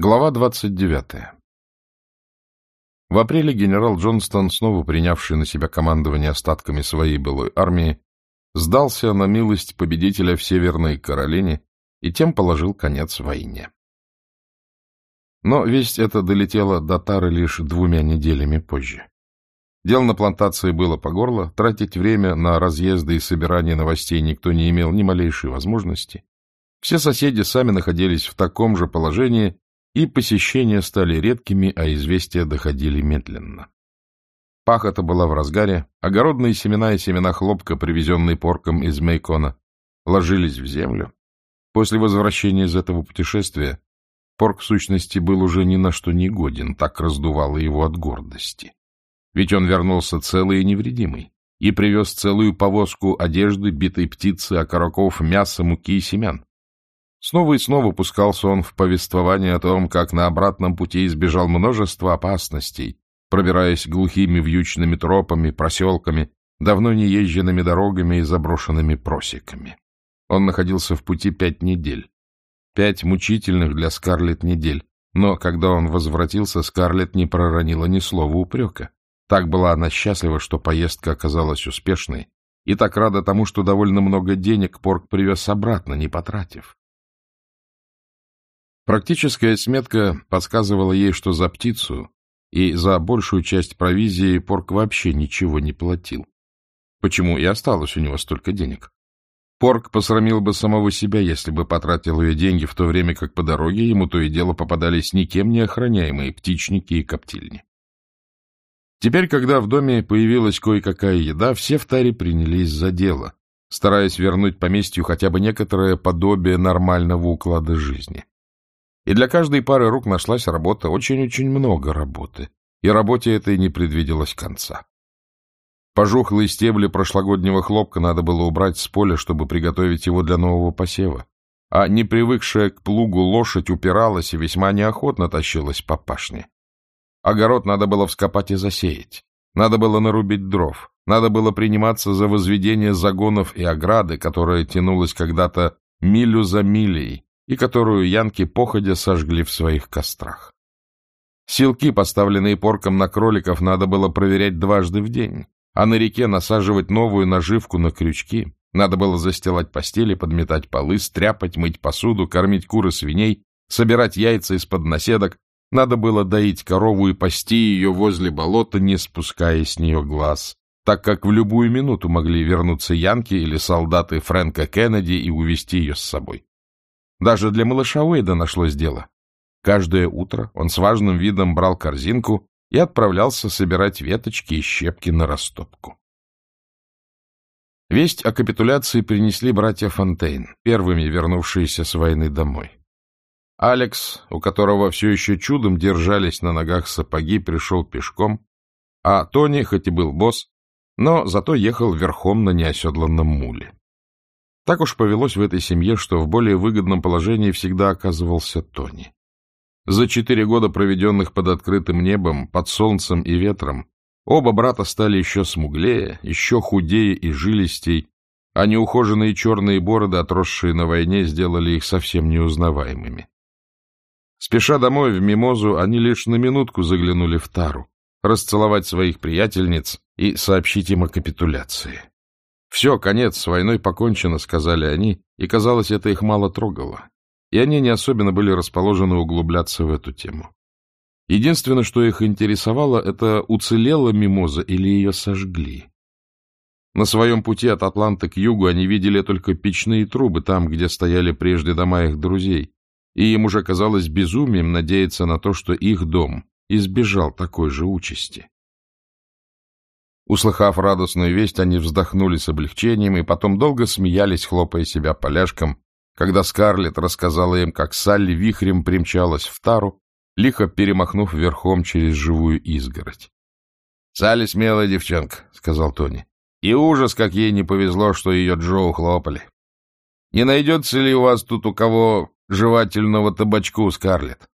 Глава 29. В апреле генерал Джонстон, снова принявший на себя командование остатками своей былой армии, сдался на милость победителя в Северной Каролине и тем положил конец войне. Но весть эта долетела до Тары лишь двумя неделями позже. Дел на плантации было по горло, тратить время на разъезды и собирание новостей никто не имел ни малейшей возможности. Все соседи сами находились в таком же положении, и посещения стали редкими, а известия доходили медленно. Пахота была в разгаре, огородные семена и семена хлопка, привезенные порком из Мейкона, ложились в землю. После возвращения из этого путешествия порк, в сущности, был уже ни на что не годен, так раздувало его от гордости. Ведь он вернулся целый и невредимый и привез целую повозку одежды, битой птицы, окороков, мяса, муки и семян. Снова и снова пускался он в повествование о том, как на обратном пути избежал множества опасностей, пробираясь глухими вьючными тропами, проселками, давно не езженными дорогами и заброшенными просеками. Он находился в пути пять недель. Пять мучительных для Скарлетт недель. Но когда он возвратился, Скарлетт не проронила ни слова упрека. Так была она счастлива, что поездка оказалась успешной, и так рада тому, что довольно много денег Порк привез обратно, не потратив. Практическая сметка подсказывала ей, что за птицу и за большую часть провизии Порк вообще ничего не платил. Почему и осталось у него столько денег? Порк посрамил бы самого себя, если бы потратил ее деньги, в то время как по дороге ему то и дело попадались никем не охраняемые птичники и коптильни. Теперь, когда в доме появилась кое-какая еда, все в таре принялись за дело, стараясь вернуть поместью хотя бы некоторое подобие нормального уклада жизни. И для каждой пары рук нашлась работа, очень-очень много работы, и работе этой не предвиделось конца. Пожухлые стебли прошлогоднего хлопка надо было убрать с поля, чтобы приготовить его для нового посева. А не привыкшая к плугу лошадь упиралась и весьма неохотно тащилась по пашне. Огород надо было вскопать и засеять. Надо было нарубить дров. Надо было приниматься за возведение загонов и ограды, которая тянулась когда-то милю за милей, и которую янки походя сожгли в своих кострах. Силки, поставленные порком на кроликов, надо было проверять дважды в день, а на реке насаживать новую наживку на крючки. Надо было застилать постели, подметать полы, стряпать, мыть посуду, кормить куры свиней, собирать яйца из-под наседок. Надо было доить корову и пасти ее возле болота, не спуская с нее глаз, так как в любую минуту могли вернуться янки или солдаты Фрэнка Кеннеди и увести ее с собой. Даже для малыша Уэйда нашлось дело. Каждое утро он с важным видом брал корзинку и отправлялся собирать веточки и щепки на растопку. Весть о капитуляции принесли братья Фонтейн, первыми вернувшиеся с войны домой. Алекс, у которого все еще чудом держались на ногах сапоги, пришел пешком, а Тони, хоть и был босс, но зато ехал верхом на неоседланном муле. Так уж повелось в этой семье, что в более выгодном положении всегда оказывался Тони. За четыре года, проведенных под открытым небом, под солнцем и ветром, оба брата стали еще смуглее, еще худее и жилистей, а неухоженные черные бороды, отросшие на войне, сделали их совсем неузнаваемыми. Спеша домой в Мимозу, они лишь на минутку заглянули в Тару, расцеловать своих приятельниц и сообщить им о капитуляции. «Все, конец, с войной покончено», — сказали они, и, казалось, это их мало трогало. И они не особенно были расположены углубляться в эту тему. Единственное, что их интересовало, это уцелела мимоза или ее сожгли. На своем пути от Атланты к югу они видели только печные трубы там, где стояли прежде дома их друзей, и им уже казалось безумием надеяться на то, что их дом избежал такой же участи. Услыхав радостную весть, они вздохнули с облегчением и потом долго смеялись, хлопая себя поляшком, когда Скарлетт рассказала им, как Салли вихрем примчалась в тару, лихо перемахнув верхом через живую изгородь. — Салли смелая девчонка, — сказал Тони. — И ужас, как ей не повезло, что ее Джо ухлопали. Не найдется ли у вас тут у кого жевательного табачку, Скарлетт?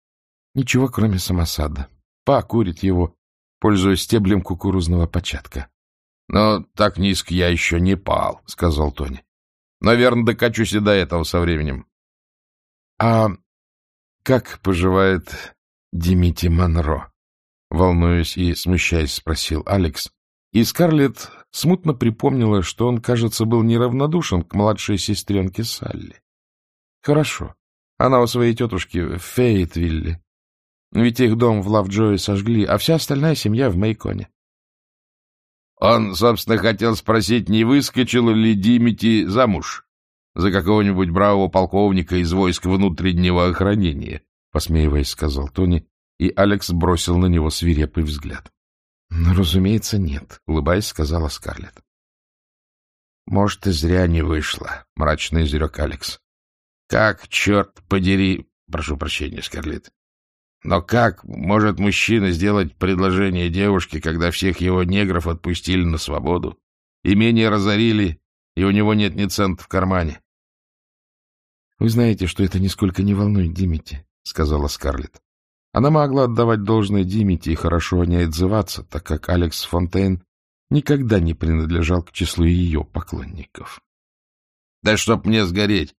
— Ничего, кроме самосада. Па курит его, пользуясь стеблем кукурузного початка. — Но так низко я еще не пал, — сказал Тони. — Наверное, докачусь и до этого со временем. — А как поживает Димити Монро? Волнуясь и смущаясь, спросил Алекс. И Скарлетт смутно припомнила, что он, кажется, был неравнодушен к младшей сестренке Салли. Хорошо. Она у своей тетушки в Фейтвилле. Ведь их дом в Лавджое сожгли, а вся остальная семья в Мейконе. Он, собственно, хотел спросить, не выскочил ли Димити замуж за какого-нибудь бравого полковника из войск внутреннего охранения, — посмеиваясь, сказал Тони, и Алекс бросил на него свирепый взгляд. — Ну, разумеется, нет, — улыбаясь, сказала Скарлетт. — Может, и зря не вышло, — мрачно изрек Алекс. — Как, черт подери... Прошу прощения, Скарлетт. Но как может мужчина сделать предложение девушке, когда всех его негров отпустили на свободу, имение разорили, и у него нет ни цента в кармане? — Вы знаете, что это нисколько не волнует Димити, — сказала Скарлетт. Она могла отдавать должное Димити и хорошо о ней отзываться, так как Алекс Фонтейн никогда не принадлежал к числу ее поклонников. — Да чтоб мне сгореть!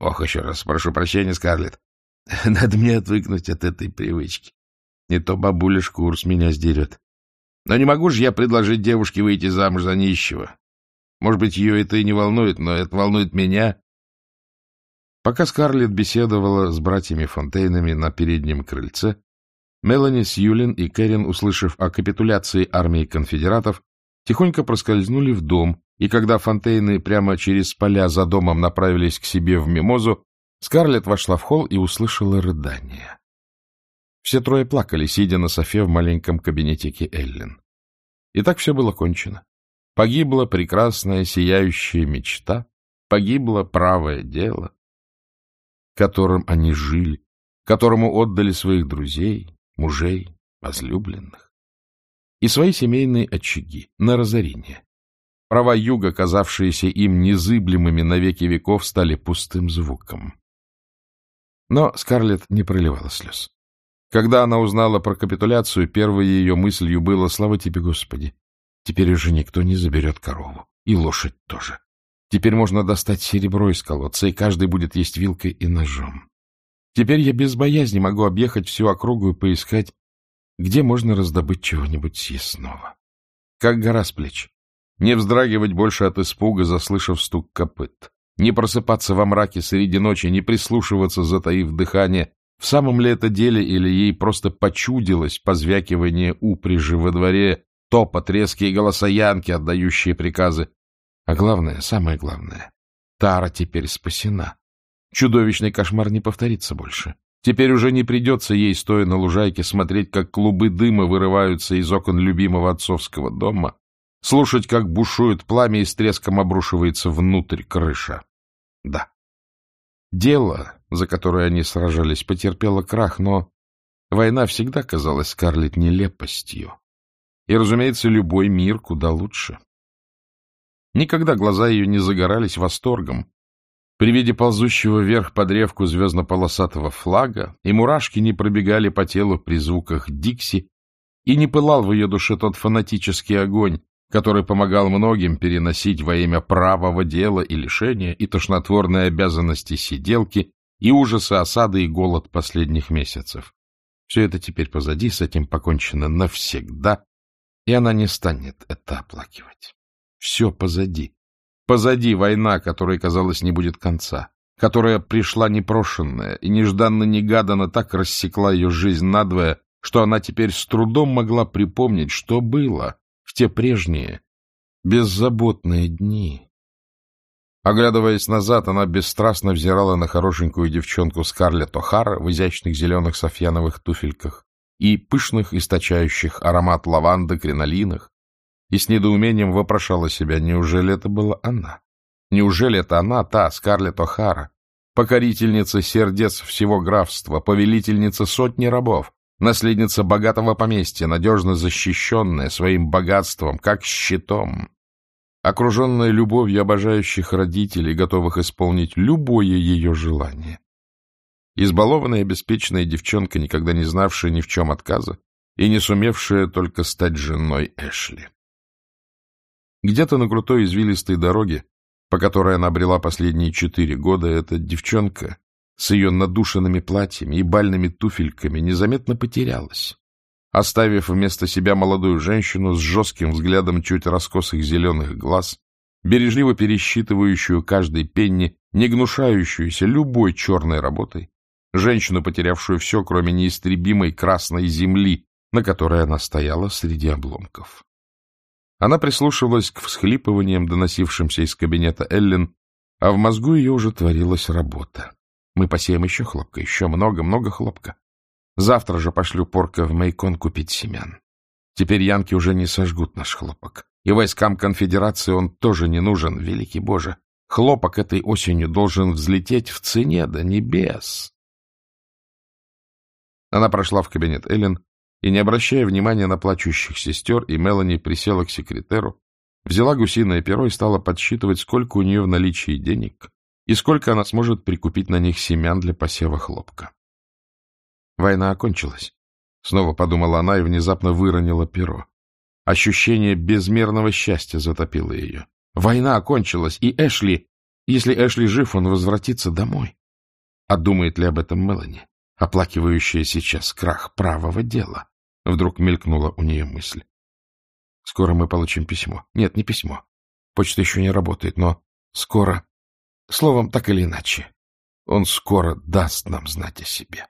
Ох, еще раз прошу прощения, Скарлетт. Надо мне отвыкнуть от этой привычки. Не то бабуля шкур с меня сдерет. Но не могу же я предложить девушке выйти замуж за нищего. Может быть, ее это и не волнует, но это волнует меня. Пока Скарлетт беседовала с братьями Фонтейнами на переднем крыльце, Мелани Сьюлин и Кэрин, услышав о капитуляции армии конфедератов, тихонько проскользнули в дом, и когда Фонтейны прямо через поля за домом направились к себе в мимозу, Скарлетт вошла в холл и услышала рыдание. Все трое плакали, сидя на софе в маленьком кабинетике Эллен. И так все было кончено. Погибла прекрасная сияющая мечта, погибло правое дело которым они жили, которому отдали своих друзей, мужей, возлюбленных, и свои семейные очаги на разорение. Права юга, казавшиеся им незыблемыми на веки веков, стали пустым звуком. Но Скарлетт не проливала слез. Когда она узнала про капитуляцию, первой ее мыслью было «Слава тебе, Господи! Теперь уже никто не заберет корову. И лошадь тоже. Теперь можно достать серебро из колодца, и каждый будет есть вилкой и ножом. Теперь я без боязни могу объехать всю округу и поискать, где можно раздобыть чего-нибудь съестного. Как гора с плеч. Не вздрагивать больше от испуга, заслышав стук копыт. Не просыпаться во мраке среди ночи, не прислушиваться, затаив дыхание. В самом ли это деле или ей просто почудилось позвякивание упряжи во дворе, топот, резкие голоса Янки, отдающие приказы, а главное, самое главное, Тара теперь спасена. Чудовищный кошмар не повторится больше. Теперь уже не придется ей, стоя на лужайке, смотреть, как клубы дыма вырываются из окон любимого отцовского дома, слушать, как бушует пламя и с треском обрушивается внутрь крыша. Да. Дело, за которое они сражались, потерпело крах, но война всегда казалась Скарлетт нелепостью. И, разумеется, любой мир куда лучше. Никогда глаза ее не загорались восторгом. При виде ползущего вверх по древку звездно-полосатого флага и мурашки не пробегали по телу при звуках Дикси, и не пылал в ее душе тот фанатический огонь, который помогал многим переносить во имя правого дела и лишения, и тошнотворные обязанности сиделки, и ужасы осады и голод последних месяцев. Все это теперь позади, с этим покончено навсегда, и она не станет это оплакивать. Все позади. Позади война, которой, казалось, не будет конца, которая пришла непрошенная и нежданно-негаданно так рассекла ее жизнь надвое, что она теперь с трудом могла припомнить, что было в те прежние беззаботные дни. Оглядываясь назад, она бесстрастно взирала на хорошенькую девчонку Скарлетт О'Хара в изящных зеленых софьяновых туфельках и пышных, источающих аромат лаванды кринолинах, и с недоумением вопрошала себя, неужели это была она? Неужели это она, та Скарлетт О'Хара, покорительница сердец всего графства, повелительница сотни рабов, наследница богатого поместья, надежно защищенная своим богатством, как щитом, окруженная любовью обожающих родителей, готовых исполнить любое ее желание. Избалованная беспечная девчонка, никогда не знавшая ни в чем отказа и не сумевшая только стать женой Эшли. Где-то на крутой извилистой дороге, по которой она брела последние четыре года, эта девчонка с ее надушенными платьями и бальными туфельками незаметно потерялась, оставив вместо себя молодую женщину с жестким взглядом чуть раскосых зеленых глаз, бережливо пересчитывающую каждый пенни, не гнушающуюся любой черной работой, женщину, потерявшую все, кроме неистребимой красной земли, на которой она стояла среди обломков. Она прислушивалась к всхлипываниям, доносившимся из кабинета Эллен, а в мозгу ее уже творилась работа. Мы посеем еще хлопка, еще много-много хлопка. Завтра же пошлю порка в Мейкон купить семян. Теперь янки уже не сожгут наш хлопок. И войскам конфедерации он тоже не нужен, великий Боже. Хлопок этой осенью должен взлететь в цене до небес. Она прошла в кабинет Эллен и, не обращая внимания на плачущих сестер, и Мелани присела к секретеру, взяла гусиное перо и стала подсчитывать, сколько у нее в наличии денег и сколько она сможет прикупить на них семян для посева хлопка. Война окончилась. Снова подумала она и внезапно выронила перо. Ощущение безмерного счастья затопило ее. Война окончилась, и Эшли, если Эшли жив, он возвратится домой. А думает ли об этом Мелани, оплакивающая сейчас крах правого дела? Вдруг мелькнула у нее мысль. Скоро мы получим письмо. Нет, не письмо. Почта еще не работает, но скоро... Словом, так или иначе, он скоро даст нам знать о себе.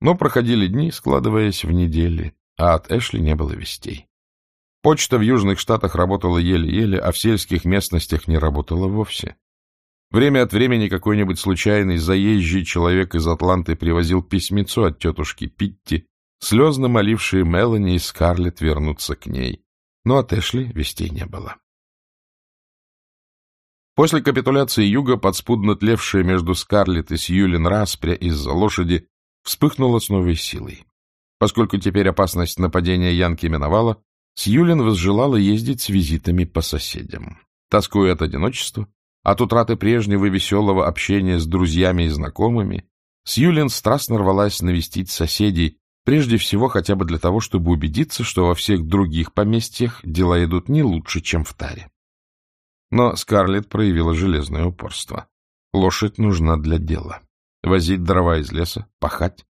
Но проходили дни, складываясь в недели, а от Эшли не было вестей. Почта в Южных Штатах работала еле-еле, а в сельских местностях не работала вовсе. Время от времени какой-нибудь случайный заезжий человек из Атланты привозил письмецо от тетушки Питти, слезно молившие Мелани и Скарлетт вернуться к ней. Но от Эшли вестей не было. После капитуляции Юга, подспудно тлевшая между Скарлетт и Сьюлин распря из-за лошади, вспыхнула с новой силой. Поскольку теперь опасность нападения Янки миновала, Сьюлин возжелала ездить с визитами по соседям. Тоскуя от одиночества, от утраты прежнего веселого общения с друзьями и знакомыми, Сьюлин страстно рвалась навестить соседей, прежде всего хотя бы для того, чтобы убедиться, что во всех других поместьях дела идут не лучше, чем в Таре. Но Скарлетт проявила железное упорство. Лошадь нужна для дела. Возить дрова из леса, пахать.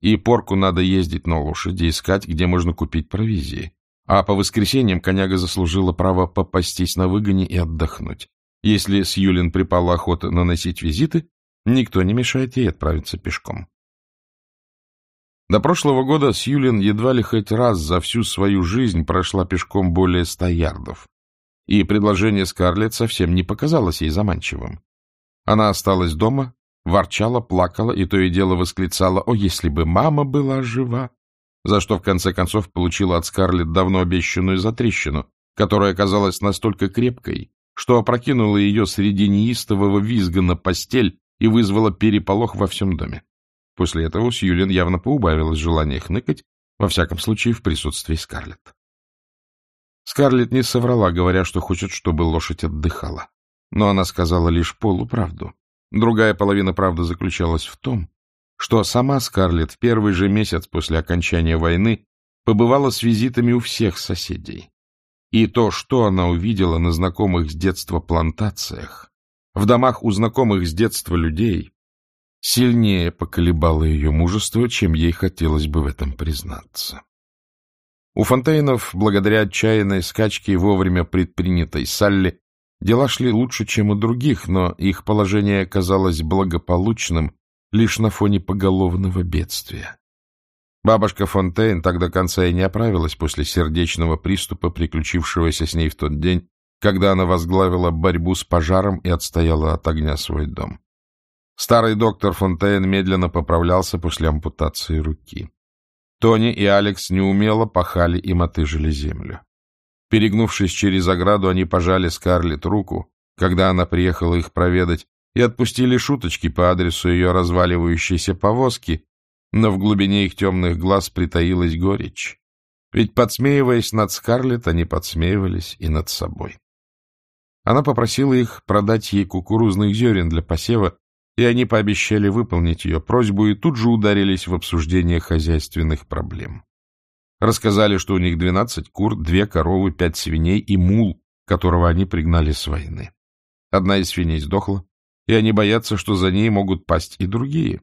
И порку надо ездить на лошади, искать, где можно купить провизии. А по воскресеньям коняга заслужила право попастись на выгоне и отдохнуть. Если с Юлин припала охота наносить визиты, никто не мешает ей отправиться пешком. До прошлого года Сьюлин едва ли хоть раз за всю свою жизнь прошла пешком более ста ярдов, и предложение Скарлетт совсем не показалось ей заманчивым. Она осталась дома, ворчала, плакала и то и дело восклицала «О, если бы мама была жива!» за что в конце концов получила от Скарлетт давно обещанную затрещину, которая оказалась настолько крепкой, что опрокинула ее среди неистового визга на постель и вызвала переполох во всем доме. После этого Сьюлин явно поубавилось желание хныкать, во всяком случае в присутствии Скарлетт. Скарлетт не соврала, говоря, что хочет, чтобы лошадь отдыхала. Но она сказала лишь полуправду. Другая половина правды заключалась в том, что сама Скарлетт в первый же месяц после окончания войны побывала с визитами у всех соседей. И то, что она увидела на знакомых с детства плантациях, в домах у знакомых с детства людей, сильнее поколебало ее мужество, чем ей хотелось бы в этом признаться. У Фонтейнов, благодаря отчаянной скачке вовремя предпринятой Салли, дела шли лучше, чем у других, но их положение оказалось благополучным лишь на фоне поголовного бедствия. Бабушка Фонтейн так до конца и не оправилась после сердечного приступа, приключившегося с ней в тот день, когда она возглавила борьбу с пожаром и отстояла от огня свой дом. Старый доктор Фонтейн медленно поправлялся после ампутации руки. Тони и Алекс неумело пахали и мотыжили землю. Перегнувшись через ограду, они пожали Скарлетт руку, когда она приехала их проведать, и отпустили шуточки по адресу ее разваливающейся повозки, но в глубине их темных глаз притаилась горечь. Ведь, подсмеиваясь над Скарлетт, они подсмеивались и над собой. Она попросила их продать ей кукурузных зерен для посева и они пообещали выполнить ее просьбу и тут же ударились в обсуждение хозяйственных проблем. Рассказали, что у них двенадцать кур, две коровы, пять свиней и мул, которого они пригнали с войны. Одна из свиней сдохла, и они боятся, что за ней могут пасть и другие.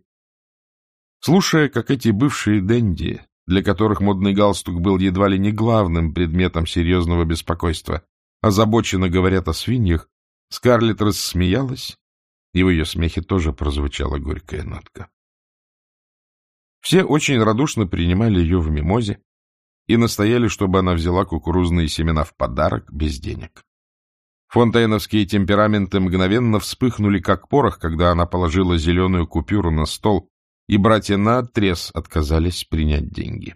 Слушая, как эти бывшие денди, для которых модный галстук был едва ли не главным предметом серьезного беспокойства, озабоченно говорят о свиньях, Скарлетт рассмеялась, и в ее смехе тоже прозвучала горькая нотка. Все очень радушно принимали ее в мимозе и настояли, чтобы она взяла кукурузные семена в подарок без денег. Фонтейновские темпераменты мгновенно вспыхнули, как порох, когда она положила зеленую купюру на стол, и братья наотрез отказались принять деньги.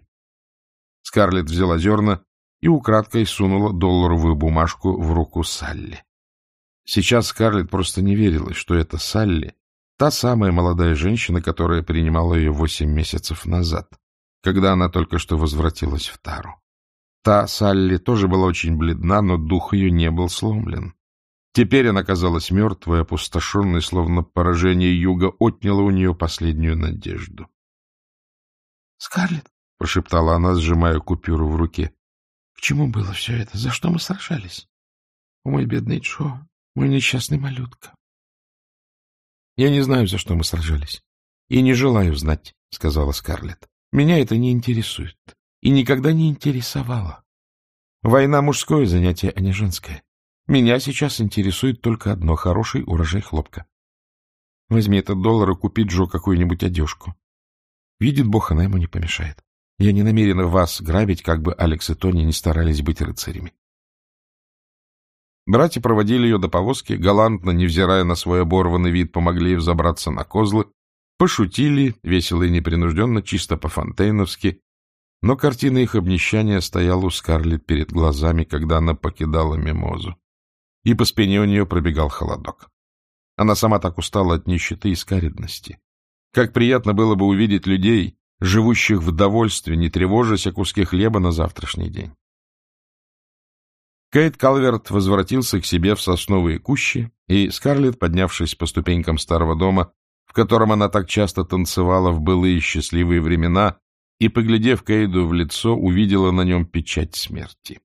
Скарлетт взяла зерна и украдкой сунула долларовую бумажку в руку Салли. Сейчас Скарлетт просто не верила, что это Салли, та самая молодая женщина, которая принимала ее восемь месяцев назад, когда она только что возвратилась в Тару. Та Салли тоже была очень бледна, но дух ее не был сломлен. Теперь она казалась мертвой, опустошенной, словно поражение юга отняло у нее последнюю надежду. — Скарлетт, — прошептала она, сжимая купюру в руке, — к чему было все это? За что мы сражались? О, мой бедный Джо, мой несчастный малютка. — Я не знаю, за что мы сражались. И не желаю знать, — сказала Скарлетт. — Меня это не интересует и никогда не интересовало. Война — мужское занятие, а не женское. Меня сейчас интересует только одно — хороший урожай хлопка. Возьми этот доллар и купи Джо какую-нибудь одежку. Видит Бог, она ему не помешает. Я не намерена вас грабить, как бы Алекс и Тони не старались быть рыцарями. Братья проводили ее до повозки, галантно, невзирая на свой оборванный вид, помогли ей взобраться на козлы, пошутили, весело и непринужденно, чисто по-фонтейновски, но картина их обнищания стояла у Скарлетт перед глазами, когда она покидала мимозу, и по спине у нее пробегал холодок. Она сама так устала от нищеты и скаридности. Как приятно было бы увидеть людей, живущих в довольстве, не тревожась о куске хлеба на завтрашний день. Кейт Калверт возвратился к себе в сосновые кущи, и Скарлетт, поднявшись по ступенькам старого дома, в котором она так часто танцевала в былые счастливые времена, и, поглядев Кейду в лицо, увидела на нем печать смерти.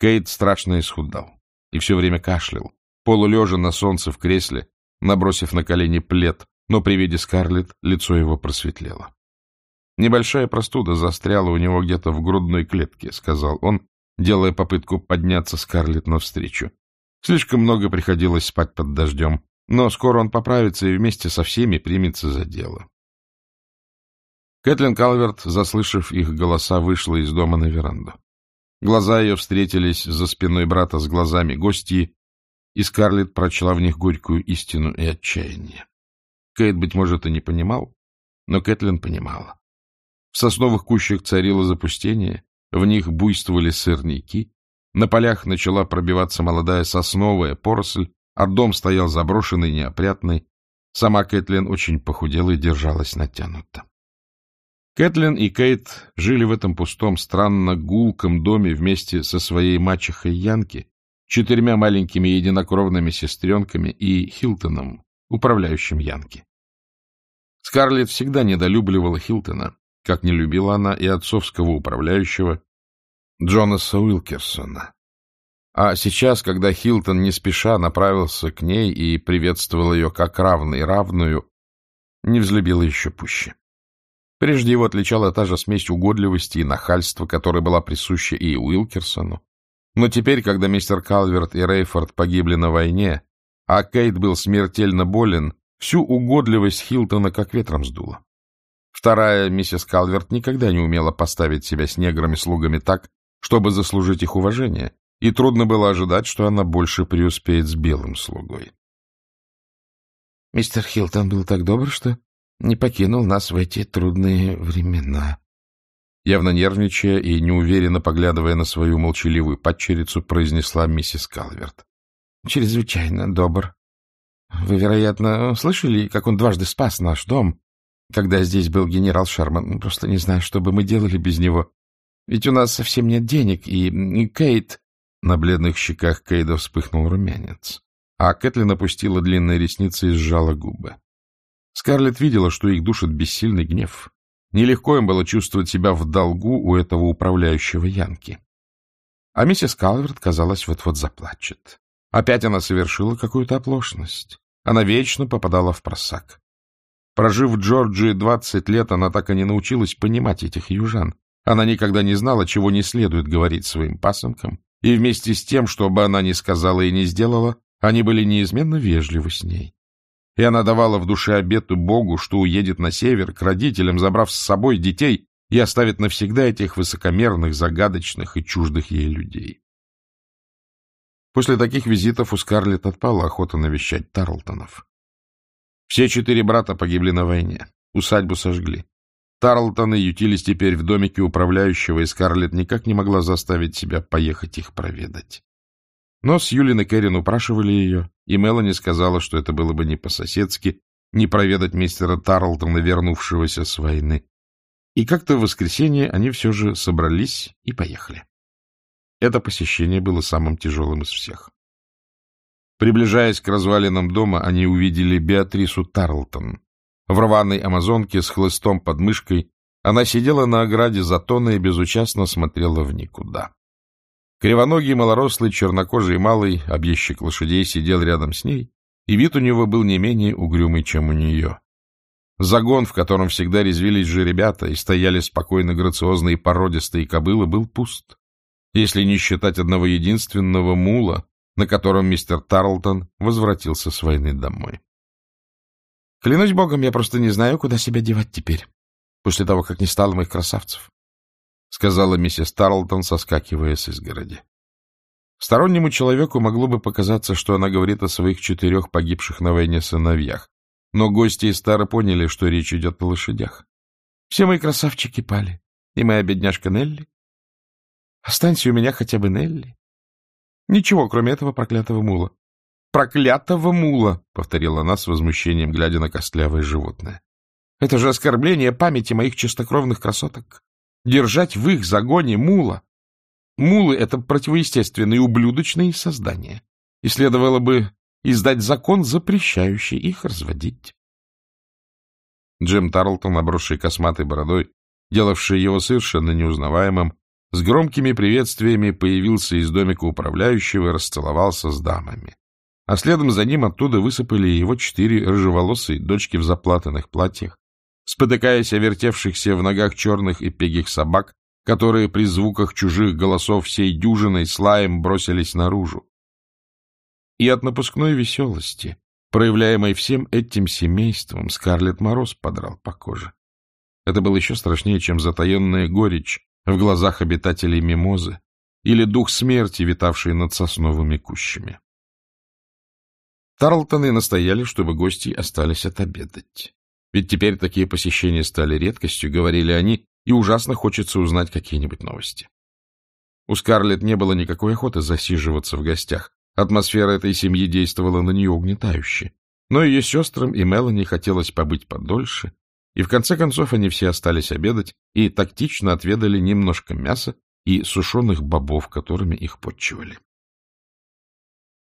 Кейт страшно исхудал и все время кашлял, полулежа на солнце в кресле, набросив на колени плед, но при виде Скарлетт лицо его просветлело. «Небольшая простуда застряла у него где-то в грудной клетке», — сказал он, делая попытку подняться Скарлетт навстречу. Слишком много приходилось спать под дождем, но скоро он поправится и вместе со всеми примется за дело. Кэтлин Калверт, заслышав их голоса, вышла из дома на веранду. Глаза ее встретились за спиной брата с глазами гостьи, и Скарлетт прочла в них горькую истину и отчаяние. Кейт, быть может, и не понимал, но Кэтлин понимала. В сосновых кущах царило запустение, в них буйствовали сырники, на полях начала пробиваться молодая сосновая поросль, а дом стоял заброшенный, неопрятный. Сама Кэтлин очень похудела и держалась натянуто. Кэтлин и Кейт жили в этом пустом, странно гулком доме вместе со своей мачехой Янки, четырьмя маленькими единокровными сестренками и Хилтоном, управляющим Янки. Скарлетт всегда недолюбливала Хилтона, как не любила она и отцовского управляющего Джонаса Уилкерсона. А сейчас, когда Хилтон не спеша направился к ней и приветствовал ее как равный равную, не взлюбила еще пуще. Прежде его отличала та же смесь угодливости и нахальства, которая была присуща и Уилкерсону. Но теперь, когда мистер Калверт и Рейфорд погибли на войне, а Кейт был смертельно болен, всю угодливость Хилтона как ветром сдуло. Вторая, миссис Калверт, никогда не умела поставить себя с неграми-слугами так, чтобы заслужить их уважение, и трудно было ожидать, что она больше преуспеет с белым слугой. Мистер Хилтон был так добр, что не покинул нас в эти трудные времена. Явно нервничая и неуверенно поглядывая на свою молчаливую падчерицу, произнесла миссис Калверт. — Чрезвычайно добр. Вы, вероятно, слышали, как он дважды спас наш дом, когда здесь был генерал Шерман. Просто не знаю, что бы мы делали без него. Ведь у нас совсем нет денег, и, и Кейт... На бледных щеках Кейда вспыхнул румянец, а Кэтлин опустила длинные ресницы и сжала губы. Скарлетт видела, что их душит бессильный гнев. Нелегко им было чувствовать себя в долгу у этого управляющего Янки. А миссис Калверт, казалось, вот-вот заплачет. Опять она совершила какую-то оплошность. Она вечно попадала в просак. Прожив в Джорджии двадцать лет, она так и не научилась понимать этих южан. Она никогда не знала, чего не следует говорить своим пасынкам, и вместе с тем, что бы она ни сказала и не сделала, они были неизменно вежливы с ней. И она давала в душе обету Богу, что уедет на север к родителям, забрав с собой детей, и оставит навсегда этих высокомерных, загадочных и чуждых ей людей. После таких визитов у Скарлетт отпала охота навещать Тарлтонов. Все четыре брата погибли на войне, усадьбу сожгли. Тарлтоны ютились теперь в домике управляющего, и Скарлетт никак не могла заставить себя поехать их проведать. Но с Юлин и Кэрин упрашивали ее, и Мелани сказала, что это было бы не по-соседски, не проведать мистера Тарлтона, вернувшегося с войны. И как-то в воскресенье они все же собрались и поехали. Это посещение было самым тяжелым из всех. Приближаясь к развалинам дома, они увидели Беатрису Тарлтон. В рваной амазонке с хлыстом под мышкой она сидела на ограде затона и безучастно смотрела в никуда. Кривоногий, малорослый, чернокожий малый, объездчик лошадей, сидел рядом с ней, и вид у него был не менее угрюмый, чем у нее. Загон, в котором всегда резвились же ребята и стояли спокойно грациозные породистые кобылы, был пуст если не считать одного единственного мула, на котором мистер Тарлтон возвратился с войны домой. — Клянусь богом, я просто не знаю, куда себя девать теперь, после того, как не стало моих красавцев, — сказала миссис Тарлтон, соскакивая с изгороди. Стороннему человеку могло бы показаться, что она говорит о своих четырех погибших на войне сыновьях, но гости из Тара поняли, что речь идет о лошадях. Все мои красавчики пали, и моя бедняжка Нелли, Останься у меня хотя бы Нелли. Ничего, кроме этого проклятого мула. «Проклятого мула!» — повторила она с возмущением, глядя на костлявое животное. «Это же оскорбление памяти моих чистокровных красоток. Держать в их загоне мула. Мулы — это противоестественные ублюдочные создания, и следовало бы издать закон, запрещающий их разводить». Джим Тарлтон, обросший косматой бородой, делавший его совершенно неузнаваемым, с громкими приветствиями появился из домика управляющего и расцеловался с дамами. А следом за ним оттуда высыпали его четыре рыжеволосые дочки в заплатанных платьях, спотыкаясь о вертевшихся в ногах черных и пегих собак, которые при звуках чужих голосов всей дюжиной с лаем бросились наружу. И от напускной веселости, проявляемой всем этим семейством, Скарлетт Мороз подрал по коже. Это было еще страшнее, чем затаенная горечь, в глазах обитателей мимозы или дух смерти, витавший над сосновыми кущами. Тарлтоны настояли, чтобы гости остались отобедать. Ведь теперь такие посещения стали редкостью, говорили они, и ужасно хочется узнать какие-нибудь новости. У Скарлетт не было никакой охоты засиживаться в гостях. Атмосфера этой семьи действовала на нее угнетающе. Но ее сестрам и Мелани хотелось побыть подольше, и в конце концов они все остались обедать и тактично отведали немножко мяса и сушеных бобов, которыми их подчивали.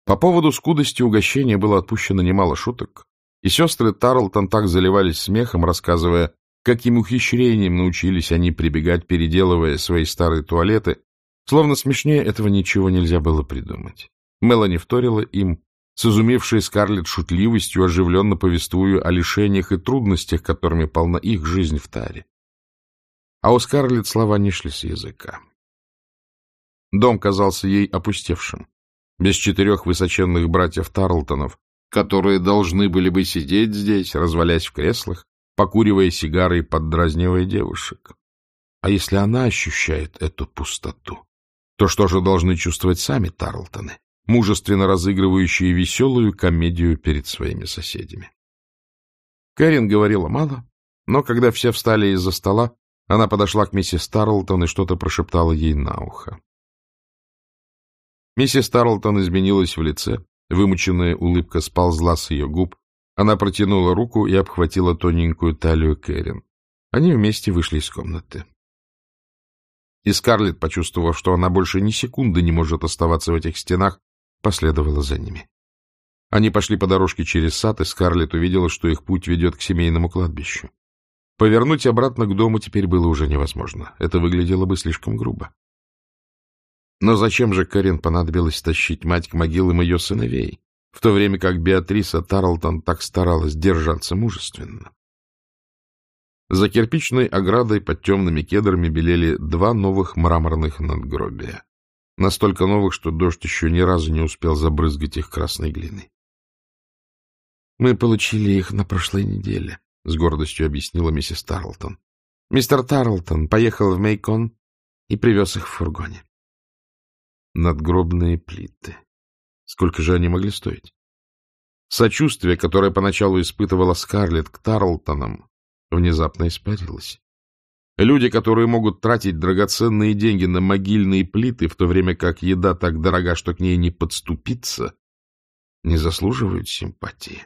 По поводу скудости угощения было отпущено немало шуток, и сестры Тарлтон так заливались смехом, рассказывая, каким ухищрением научились они прибегать, переделывая свои старые туалеты, словно смешнее этого ничего нельзя было придумать. Мелани вторила им, с изумевшей Скарлетт шутливостью, оживленно повествуя о лишениях и трудностях, которыми полна их жизнь в таре. А у Скарлетт слова не шли с языка. Дом казался ей опустевшим, без четырех высоченных братьев Тарлтонов, которые должны были бы сидеть здесь, развалясь в креслах, покуривая сигары и поддразнивая девушек. А если она ощущает эту пустоту, то что же должны чувствовать сами Тарлтоны? Мужественно разыгрывающие веселую комедию перед своими соседями. Кэрин говорила мало, но когда все встали из-за стола, она подошла к миссис Тарлтон и что-то прошептала ей на ухо. Миссис Тарлтон изменилась в лице, вымученная улыбка сползла с ее губ, она протянула руку и обхватила тоненькую талию Кэрин. Они вместе вышли из комнаты. И Скарлетт, почувствовав, что она больше ни секунды не может оставаться в этих стенах, последовала за ними. Они пошли по дорожке через сад, и Скарлетт увидела, что их путь ведет к семейному кладбищу. Повернуть обратно к дому теперь было уже невозможно. Это выглядело бы слишком грубо. Но зачем же Карен понадобилось тащить мать к могилам ее сыновей, в то время как Беатриса Тарлтон так старалась держаться мужественно. За кирпичной оградой под темными кедрами белели два новых мраморных надгробия. Настолько новых, что дождь еще ни разу не успел забрызгать их красной глиной. — Мы получили их на прошлой неделе, — с гордостью объяснила миссис Тарлтон. Мистер Тарлтон поехал в Мейкон и привез их в фургоне. Надгробные плиты. Сколько же они могли стоить? Сочувствие, которое поначалу испытывала Скарлетт к Тарлтонам, внезапно испарилось. Люди, которые могут тратить драгоценные деньги на могильные плиты, в то время как еда так дорога, что к ней не подступиться, не заслуживают симпатии.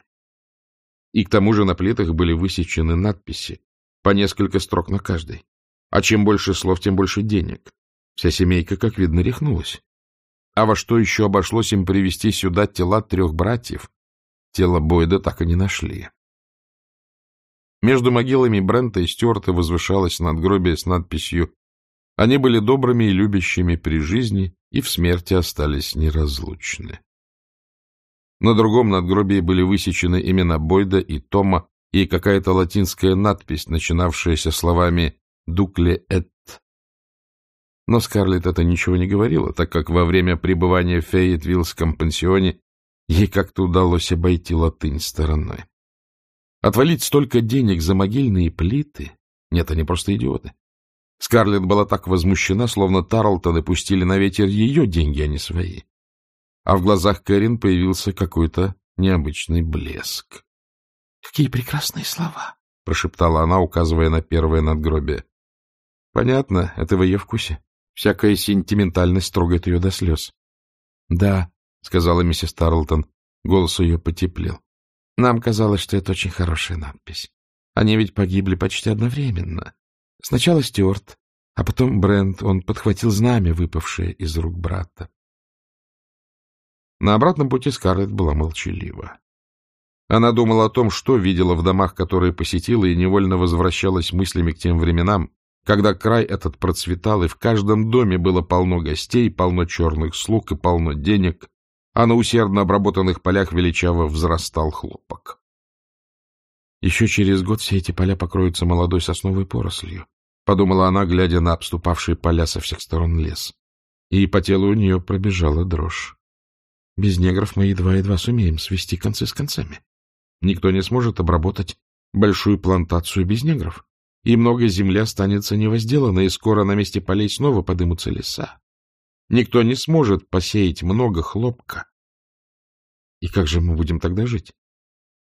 И к тому же на плитах были высечены надписи, по несколько строк на каждой. А чем больше слов, тем больше денег. Вся семейка, как видно, рехнулась. А во что еще обошлось им привести сюда тела трех братьев? Тело Бойда так и не нашли. Между могилами Брента и Стюарта возвышалось надгробие с надписью «Они были добрыми и любящими при жизни и в смерти остались неразлучны». На другом надгробии были высечены имена Бойда и Тома и какая-то латинская надпись, начинавшаяся словами «Дукле эт». Но Скарлетт это ничего не говорила, так как во время пребывания в Фейетвиллском пансионе ей как-то удалось обойти латынь стороной. Отвалить столько денег за могильные плиты? Нет, они просто идиоты. Скарлетт была так возмущена, словно Тарлтоны пустили на ветер ее деньги, а не свои. А в глазах Кэрин появился какой-то необычный блеск. — Какие прекрасные слова! — прошептала она, указывая на первое надгробие. — Понятно, это в ее вкусе. Всякая сентиментальность трогает ее до слез. — Да, — сказала миссис Тарлтон. Голос ее потеплел. Нам казалось, что это очень хорошая надпись. Они ведь погибли почти одновременно. Сначала Стюарт, а потом Брент. Он подхватил знамя, выпавшее из рук брата. На обратном пути Скарлетт была молчалива. Она думала о том, что видела в домах, которые посетила, и невольно возвращалась мыслями к тем временам, когда край этот процветал, и в каждом доме было полно гостей, полно черных слуг и полно денег, а на усердно обработанных полях величаво взрастал хлопок. Еще через год все эти поля покроются молодой сосновой порослью, подумала она, глядя на обступавшие поля со всех сторон лес. И по телу у нее пробежала дрожь. Без негров мы едва-едва сумеем свести концы с концами. Никто не сможет обработать большую плантацию без негров, и много земли останется невозделанной, и скоро на месте полей снова подымутся леса. Никто не сможет посеять много хлопка. И как же мы будем тогда жить?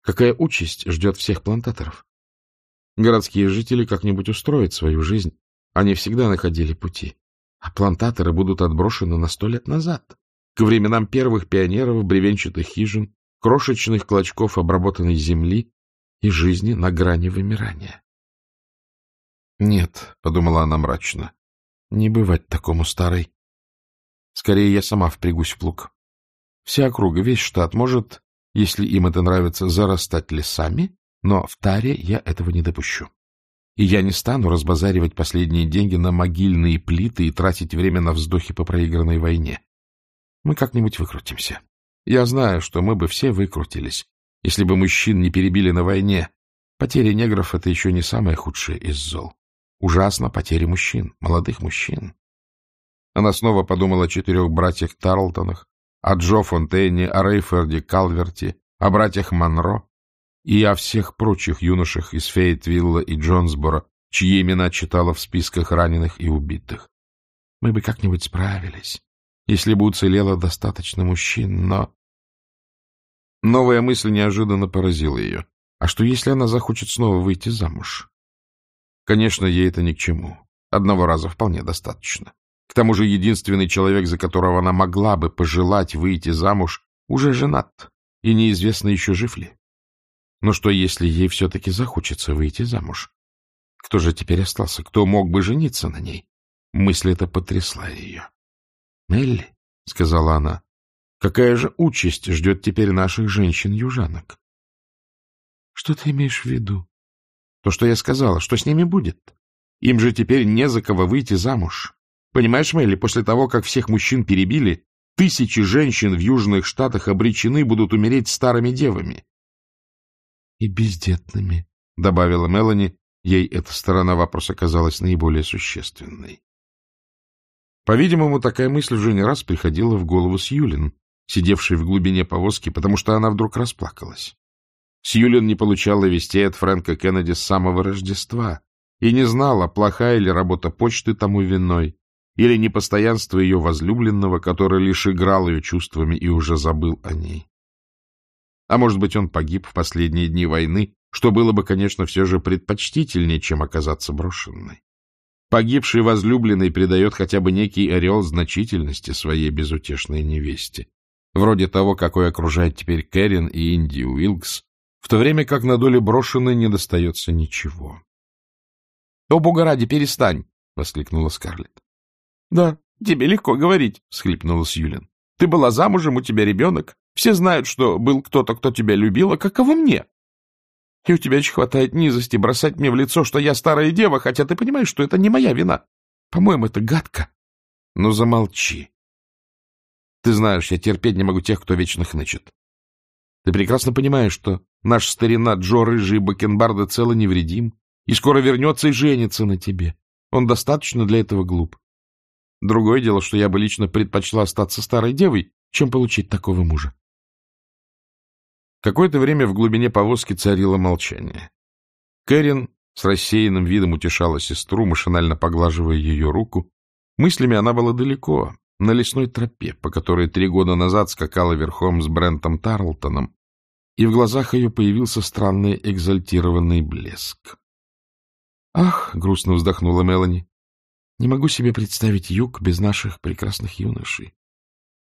Какая участь ждет всех плантаторов? Городские жители как-нибудь устроят свою жизнь. Они всегда находили пути. А плантаторы будут отброшены на сто лет назад, к временам первых пионеров, бревенчатых хижин, крошечных клочков обработанной земли и жизни на грани вымирания. «Нет», — подумала она мрачно, — «не бывать такому старой. Скорее, я сама впрягусь в плуг. Вся округа, весь штат может, если им это нравится, зарастать лесами, но в таре я этого не допущу. И я не стану разбазаривать последние деньги на могильные плиты и тратить время на вздохи по проигранной войне. Мы как-нибудь выкрутимся. Я знаю, что мы бы все выкрутились, если бы мужчин не перебили на войне. Потери негров — это еще не самое худшее из зол. Ужасно потери мужчин, молодых мужчин. Она снова подумала о четырех братьях Тарлтонах, о Джо Фонтейне, о Рейфорде Калверте, о братьях Монро и о всех прочих юношах из Фейтвилла и Джонсбора, чьи имена читала в списках раненых и убитых. Мы бы как-нибудь справились, если бы уцелело достаточно мужчин, но... Новая мысль неожиданно поразила ее. А что, если она захочет снова выйти замуж? Конечно, ей это ни к чему. Одного раза вполне достаточно. К тому же единственный человек, за которого она могла бы пожелать выйти замуж, уже женат, и неизвестно еще жив ли. Но что, если ей все-таки захочется выйти замуж? Кто же теперь остался? Кто мог бы жениться на ней? Мысль эта потрясла ее. — Нелли, — сказала она, — какая же участь ждет теперь наших женщин-южанок? — Что ты имеешь в виду? — То, что я сказала. Что с ними будет? Им же теперь не за кого выйти замуж. Понимаешь, Мелли, после того, как всех мужчин перебили, Тысячи женщин в Южных Штатах обречены будут умереть старыми девами. — И бездетными, — добавила Мелани. Ей эта сторона вопроса казалась наиболее существенной. По-видимому, такая мысль уже не раз приходила в голову Сьюлин, сидевшей в глубине повозки, потому что она вдруг расплакалась. Сьюлин не получала вестей от Фрэнка Кеннеди с самого Рождества и не знала, плохая ли работа почты тому виной, или непостоянство ее возлюбленного, который лишь играл ее чувствами и уже забыл о ней. А может быть, он погиб в последние дни войны, что было бы, конечно, все же предпочтительнее, чем оказаться брошенной. Погибший возлюбленный придает хотя бы некий ореол значительности своей безутешной невесте, вроде того, какой окружает теперь Кэрин и Инди Уилкс, в то время как на доле брошенной не достается ничего. — О, бога ради, перестань! — воскликнула Скарлетт. Да, тебе легко говорить, — всхлипнула Сьюлин. — Ты была замужем, у тебя ребенок. Все знают, что был кто-то, кто тебя любил, а каково мне? И у тебя еще хватает низости бросать мне в лицо, что я старая дева, хотя ты понимаешь, что это не моя вина. По-моему, это гадко. Ну, замолчи. Ты знаешь, я терпеть не могу тех, кто вечно хнычет. Ты прекрасно понимаешь, что наш старина Джо Рыжий Бакенбарда цело невредим и скоро вернется и женится на тебе. Он достаточно для этого глуп. Другое дело, что я бы лично предпочла остаться старой девой, чем получить такого мужа. Какое-то время в глубине повозки царило молчание. Кэрин с рассеянным видом утешала сестру, машинально поглаживая ее руку. Мыслями она была далеко, на лесной тропе, по которой три года назад скакала верхом с Брентом Тарлтоном, и в глазах ее появился странный экзальтированный блеск. «Ах!» — грустно вздохнула Мелани. Не могу себе представить юг без наших прекрасных юношей.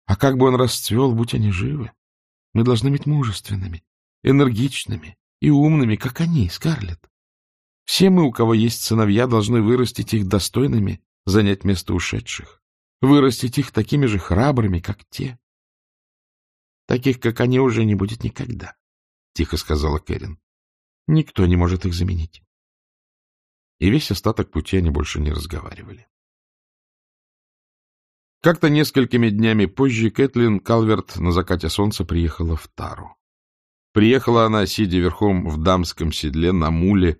А как бы он расцвел, будь они живы? Мы должны быть мужественными, энергичными и умными, как они, Скарлетт. Все мы, у кого есть сыновья, должны вырастить их достойными, занять место ушедших, вырастить их такими же храбрыми, как те. Таких, как они, уже не будет никогда, — тихо сказала Кэрин. Никто не может их заменить и весь остаток пути они больше не разговаривали. Как-то несколькими днями позже Кэтлин Калверт на закате солнца приехала в Тару. Приехала она, сидя верхом в дамском седле на муле,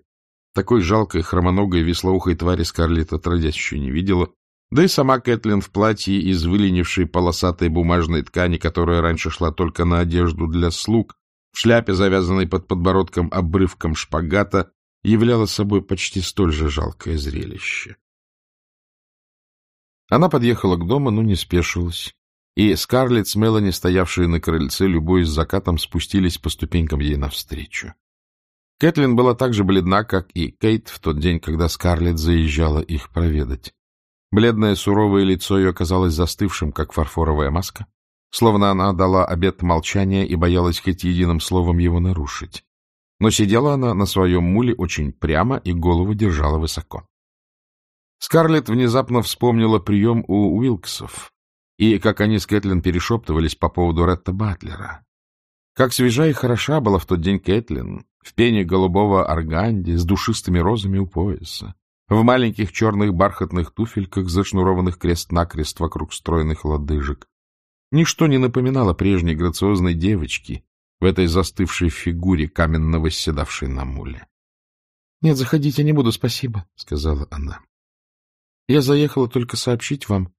такой жалкой, хромоногой, веслоухой твари Скарлетт отродясь еще не видела, да и сама Кэтлин в платье из выленившей полосатой бумажной ткани, которая раньше шла только на одежду для слуг, в шляпе, завязанной под подбородком обрывком шпагата, являло собой почти столь же жалкое зрелище. Она подъехала к дому, но не спешилась, и Скарлетт с Мелани, стоявшие на крыльце, любуясь закатом, спустились по ступенькам ей навстречу. Кэтлин была так же бледна, как и Кейт в тот день, когда Скарлетт заезжала их проведать. Бледное суровое лицо ее казалось застывшим, как фарфоровая маска, словно она дала обет молчания и боялась хоть единым словом его нарушить но сидела она на своем муле очень прямо и голову держала высоко. Скарлетт внезапно вспомнила прием у Уилксов и как они с Кэтлин перешептывались по поводу Ретта Батлера. Как свежа и хороша была в тот день Кэтлин, в пене голубого органди с душистыми розами у пояса, в маленьких черных бархатных туфельках, зашнурованных крест-накрест вокруг стройных лодыжек. Ничто не напоминало прежней грациозной девочки, в этой застывшей фигуре, каменно восседавшей на муле. — Нет, заходите, не буду, спасибо, — сказала она. — Я заехала только сообщить вам,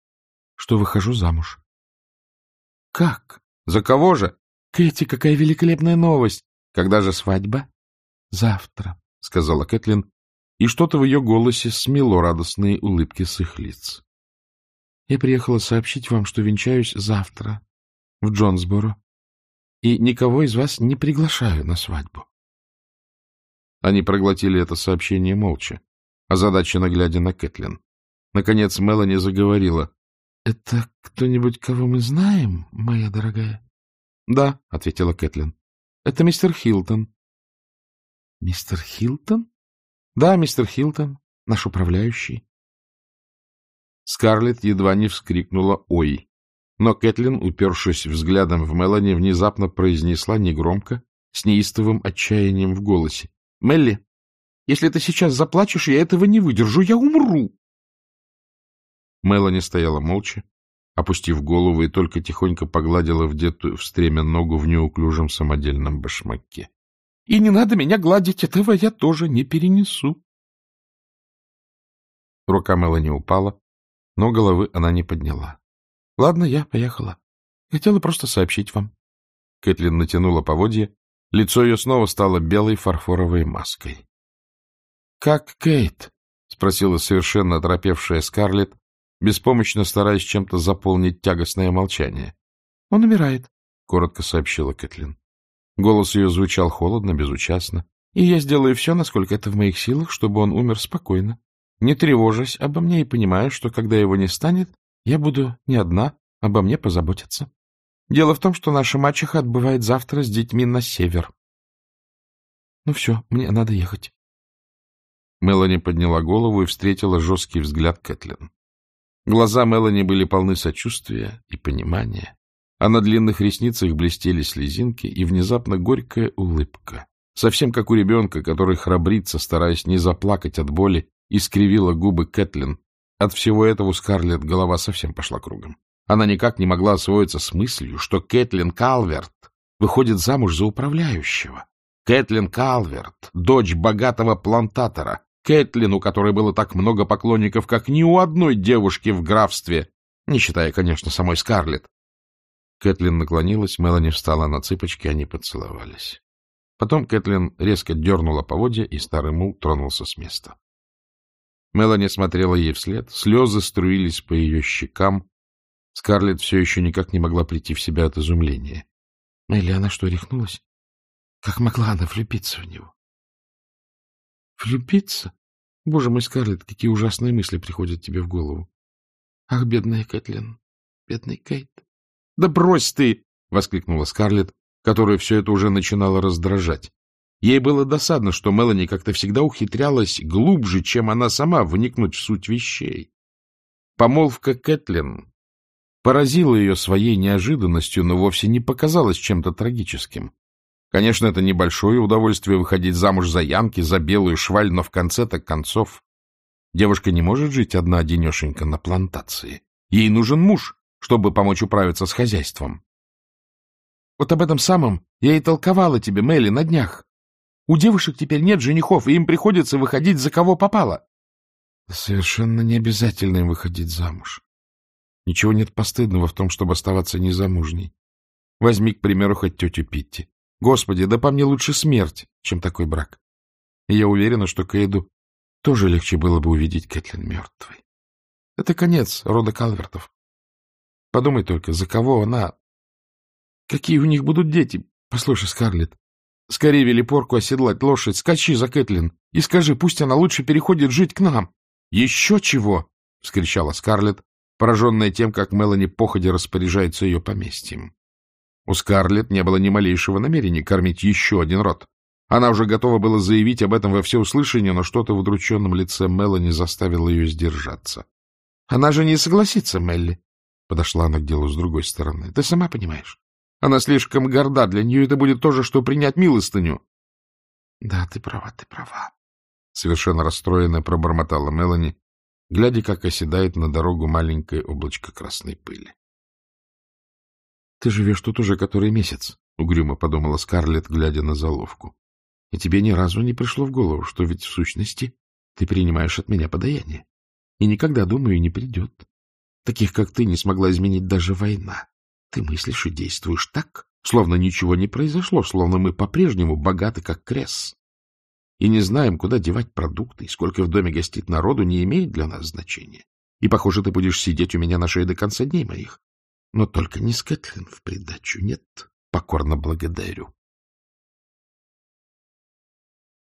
что выхожу замуж. — Как? За кого же? — Кэти, какая великолепная новость! Когда же свадьба? — Завтра, — сказала Кэтлин, и что-то в ее голосе смело радостные улыбки с их лиц. — Я приехала сообщить вам, что венчаюсь завтра в Джонсборо и никого из вас не приглашаю на свадьбу. Они проглотили это сообщение молча, озадаченно глядя на Кэтлин. Наконец Мелани заговорила. — Это кто-нибудь, кого мы знаем, моя дорогая? — Да, — ответила Кэтлин. — Это мистер Хилтон. — Мистер Хилтон? — Да, мистер Хилтон, наш управляющий. Скарлетт едва не вскрикнула «Ой!» Но Кэтлин, упершись взглядом в Мелани, внезапно произнесла негромко, с неистовым отчаянием в голосе. — Мелли, если ты сейчас заплачешь, я этого не выдержу, я умру! Мелани стояла молча, опустив голову, и только тихонько погладила вдетую в стремя ногу в неуклюжем самодельном башмаке. — И не надо меня гладить, этого я тоже не перенесу. Рука Мелани упала, но головы она не подняла. — Ладно, я поехала. Хотела просто сообщить вам. Кэтлин натянула поводья, лицо ее снова стало белой фарфоровой маской. — Как Кейт? — спросила совершенно оторопевшая Скарлетт, беспомощно стараясь чем-то заполнить тягостное молчание. — Он умирает, — коротко сообщила Кэтлин. Голос ее звучал холодно, безучастно. — И я сделаю все, насколько это в моих силах, чтобы он умер спокойно, не тревожась обо мне и понимая, что, когда его не станет, я буду не одна, обо мне позаботиться. Дело в том, что наша мачеха отбывает завтра с детьми на север. Ну все, мне надо ехать. Мелани подняла голову и встретила жесткий взгляд Кэтлин. Глаза Мелани были полны сочувствия и понимания, а на длинных ресницах блестели слезинки и внезапно горькая улыбка, совсем как у ребенка, который храбрится, стараясь не заплакать от боли, искривила губы Кэтлин. От всего этого у Скарлетт голова совсем пошла кругом. Она никак не могла освоиться с мыслью, что Кэтлин Калверт выходит замуж за управляющего. Кэтлин Калверт, дочь богатого плантатора, Кэтлин, у которой было так много поклонников, как ни у одной девушки в графстве, не считая, конечно, самой Скарлетт. Кэтлин наклонилась, Мелани встала на цыпочки, они поцеловались. Потом Кэтлин резко дернула поводья, и старый мул тронулся с места. Мелани смотрела ей вслед, слезы струились по ее щекам. Скарлетт все еще никак не могла прийти в себя от изумления. — Или она что, рехнулась? Как могла она влюбиться в него? — Влюбиться? Боже мой, Скарлетт, какие ужасные мысли приходят тебе в голову. Ах, бедная Кэтлин, бедный Кейт. — Да брось ты! — воскликнула Скарлетт, которую все это уже начинало раздражать. Ей было досадно, что Мелани как-то всегда ухитрялась глубже, чем она сама, вникнуть в суть вещей. Помолвка Кэтлин поразила ее своей неожиданностью, но вовсе не показалась чем-то трагическим. Конечно, это небольшое удовольствие выходить замуж за Янки, за белую шваль, но в конце-то концов девушка не может жить одна одинешенька на плантации. Ей нужен муж, чтобы помочь управиться с хозяйством. Вот об этом самом я и толковала тебе, Мелли, на днях. У девушек теперь нет женихов, и им приходится выходить за кого попало. Совершенно не обязательно им выходить замуж. Ничего нет постыдного в том, чтобы оставаться незамужней. Возьми, к примеру, хоть тетю Питти. Господи, да по мне лучше смерть, чем такой брак. И я уверена, что Кейду тоже легче было бы увидеть Кэтлин мертвой. Это конец рода Калвертов. Подумай только, за кого она... Какие у них будут дети? Послушай, Скарлетт, скорее вели порку оседлать лошадь, скачи за Кэтлин и скажи, пусть она лучше переходит жить к нам. — Еще чего? — вскричала Скарлетт, пораженная тем, как Мелани походя распоряжается ее поместьем. У Скарлетт не было ни малейшего намерения кормить еще один род. Она уже готова была заявить об этом во всеуслышание, но что-то в удрученном лице Мелани заставило ее сдержаться. — Она же не согласится, Мелли. Подошла она к делу с другой стороны. — Ты сама понимаешь. Она слишком горда, для нее это будет то же, что принять милостыню. — Да, ты права, ты права. Совершенно расстроенная пробормотала Мелани, глядя, как оседает на дорогу маленькое облачко красной пыли. — Ты живешь тут уже который месяц, — угрюмо подумала Скарлетт, глядя на заловку. — И тебе ни разу не пришло в голову, что ведь в сущности ты принимаешь от меня подаяние. И никогда, думаю, не придет. Таких, как ты, не смогла изменить даже война. Ты мыслишь и действуешь так, словно ничего не произошло, словно мы по-прежнему богаты, как крес. И не знаем, куда девать продукты, и сколько в доме гостит народу, не имеет для нас значения. И, похоже, ты будешь сидеть у меня на шее до конца дней моих. Но только не с Кэтлин в придачу, нет, покорно благодарю.